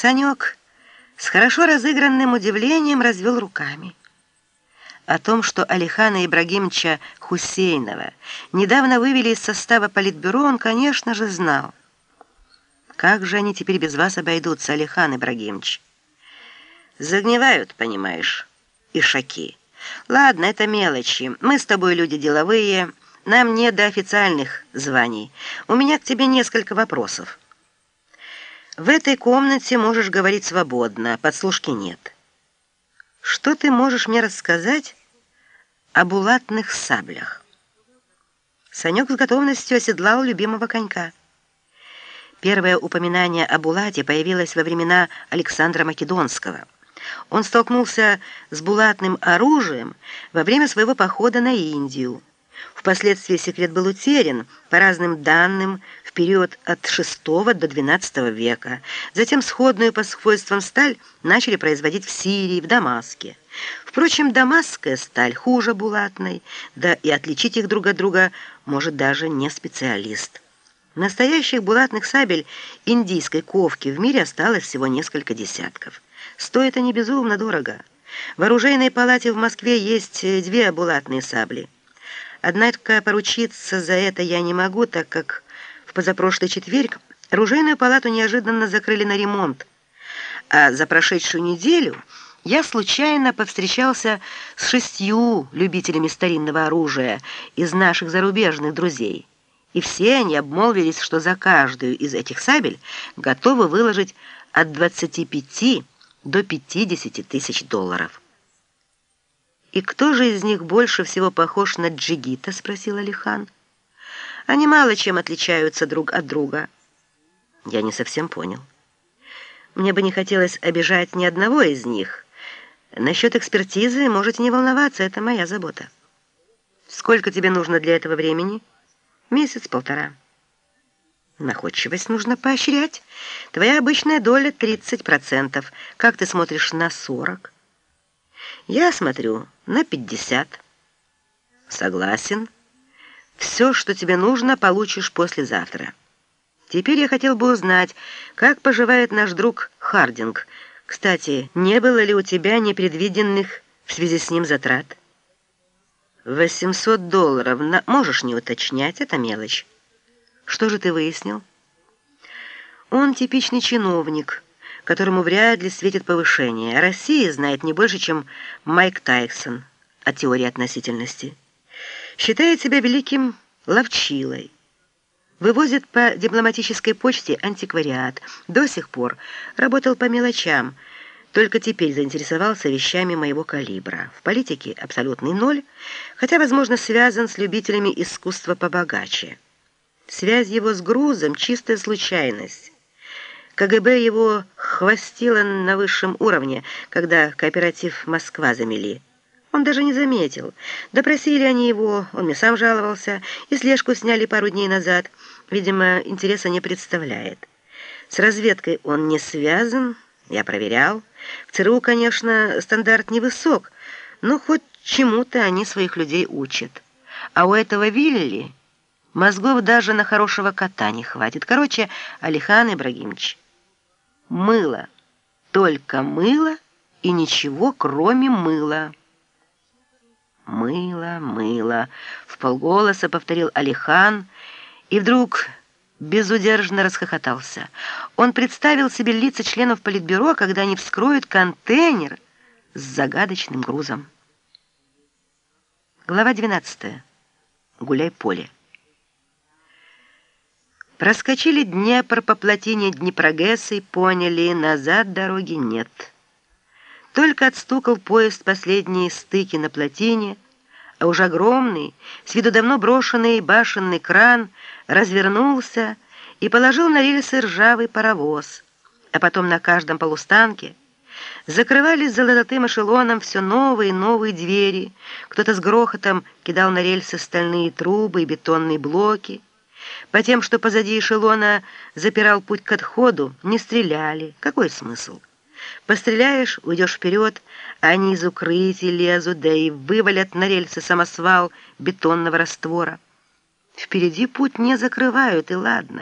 Санек с хорошо разыгранным удивлением развел руками. О том, что Алихана Ибрагимовича Хусейнова недавно вывели из состава политбюро, он, конечно же, знал. Как же они теперь без вас обойдутся, Алихан Ибрагимович? Загнивают, понимаешь, ишаки. Ладно, это мелочи. Мы с тобой люди деловые, нам не до официальных званий. У меня к тебе несколько вопросов. В этой комнате можешь говорить свободно, подслушки нет. Что ты можешь мне рассказать о булатных саблях? Санек с готовностью оседлал любимого конька. Первое упоминание о булате появилось во времена Александра Македонского. Он столкнулся с булатным оружием во время своего похода на Индию. Впоследствии секрет был утерян, по разным данным, в период от VI до XII века. Затем сходную по свойствам сталь начали производить в Сирии, в Дамаске. Впрочем, дамасская сталь хуже булатной, да и отличить их друг от друга может даже не специалист. Настоящих булатных сабель индийской ковки в мире осталось всего несколько десятков. Стоит они безумно дорого. В оружейной палате в Москве есть две булатные сабли – Однако поручиться за это я не могу, так как в позапрошлый четверг оружейную палату неожиданно закрыли на ремонт. А за прошедшую неделю я случайно повстречался с шестью любителями старинного оружия из наших зарубежных друзей. И все они обмолвились, что за каждую из этих сабель готовы выложить от 25 до 50 тысяч долларов. «И кто же из них больше всего похож на джигита?» — спросил Алихан. «Они мало чем отличаются друг от друга». Я не совсем понял. Мне бы не хотелось обижать ни одного из них. Насчет экспертизы можете не волноваться, это моя забота. Сколько тебе нужно для этого времени? Месяц-полтора. Находчивость нужно поощрять. Твоя обычная доля 30%. Как ты смотришь на 40%? Я смотрю на 50. Согласен. Все, что тебе нужно, получишь послезавтра. Теперь я хотел бы узнать, как поживает наш друг Хардинг. Кстати, не было ли у тебя непредвиденных в связи с ним затрат? 800 долларов. На... Можешь не уточнять, это мелочь. Что же ты выяснил? Он типичный чиновник которому вряд ли светит повышение. Россия знает не больше, чем Майк Тайсон о теории относительности. Считает себя великим ловчилой. Вывозит по дипломатической почте антиквариат. До сих пор работал по мелочам, только теперь заинтересовался вещами моего калибра. В политике абсолютный ноль, хотя, возможно, связан с любителями искусства побогаче. Связь его с грузом — чистая случайность. КГБ его хвостило на высшем уровне, когда кооператив «Москва» замели. Он даже не заметил. Допросили они его, он мне сам жаловался, и слежку сняли пару дней назад. Видимо, интереса не представляет. С разведкой он не связан, я проверял. В ЦРУ, конечно, стандарт невысок, но хоть чему-то они своих людей учат. А у этого Вилли мозгов даже на хорошего кота не хватит. Короче, Алихан Ибрагимович мыло, только мыло и ничего, кроме мыла. «Мыло, мыло», — в полголоса повторил Алихан, и вдруг безудержно расхохотался. Он представил себе лица членов Политбюро, когда они вскроют контейнер с загадочным грузом. Глава 12. Гуляй-поле. Проскочили Днепр по плотине Днепрогэса и поняли, назад дороги нет. Только отстукал поезд последние стыки на плотине, а уж огромный, с виду давно брошенный башенный кран развернулся и положил на рельсы ржавый паровоз, а потом на каждом полустанке закрывались золотым эшелоном все новые и новые двери, кто-то с грохотом кидал на рельсы стальные трубы и бетонные блоки, по тем, что позади эшелона запирал путь к отходу, не стреляли. Какой смысл? Постреляешь, уйдешь вперед, а они из укрытий лезут, да и вывалят на рельсы самосвал бетонного раствора. Впереди путь не закрывают, и ладно.